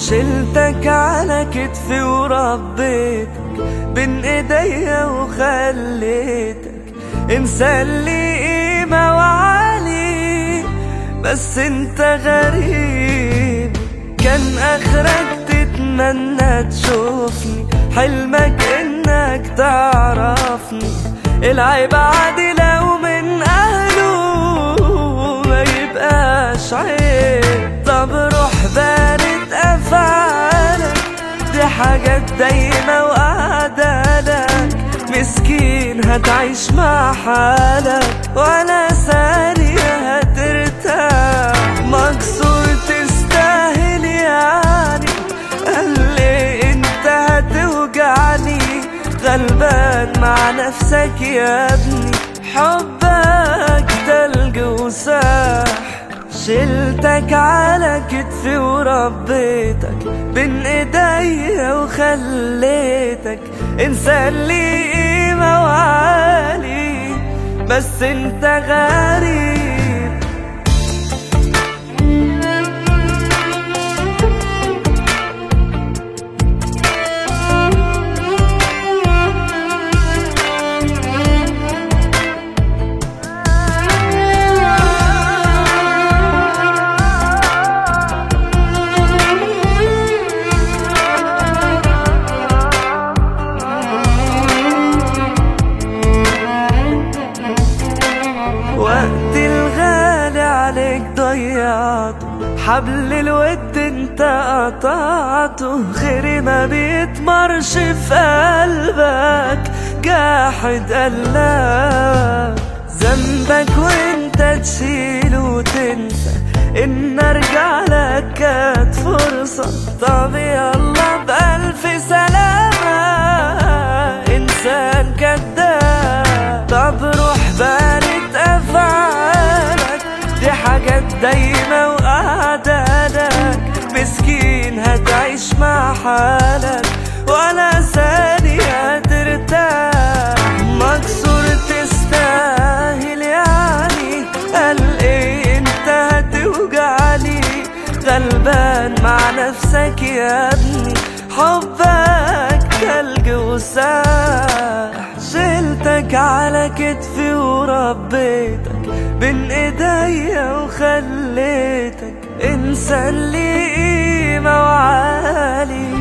شلتك على كتفي وربيتك بين إيديا وخليتك. انسان لي قيمة وعلي بس انت غريب. كان آخرك تتمنى تشوفني حلمك إنك تعرفني. العيب عادي حاجات دايمة وقاعدة لك. مسكين هتعيش مع حالك. ولا ثانية هترتاح. مكسور تستاهل يعني. قال أنت هتوجعني. غلبان مع نفسك يا ابني. حبك تلج وساح. شلتك على كتفي وربيتك بين ايديا وخليتك. انسان لي قيمة وعالي بس انت غريب ضيعته حبل الود انت قطعته. خيري ما بيتمرش في قلبك. جاحد قلبك ذنبك وانت تشيل وتنسى. إن أرجع لك كانت فرصة. طب يلا بألف سلامة دايمة وقاعدة لك مسكين هتعيش مع حالك. ولا ثانية هترتاح مكسور تستاهل يعني. قال إيه أنت هتوجعني؟ غلبان مع نفسك يا ابني. حبك تلج وساح. شلتك على كتفي وربيتك. بين إيديا وخليتك انسان لي قيمة وعالي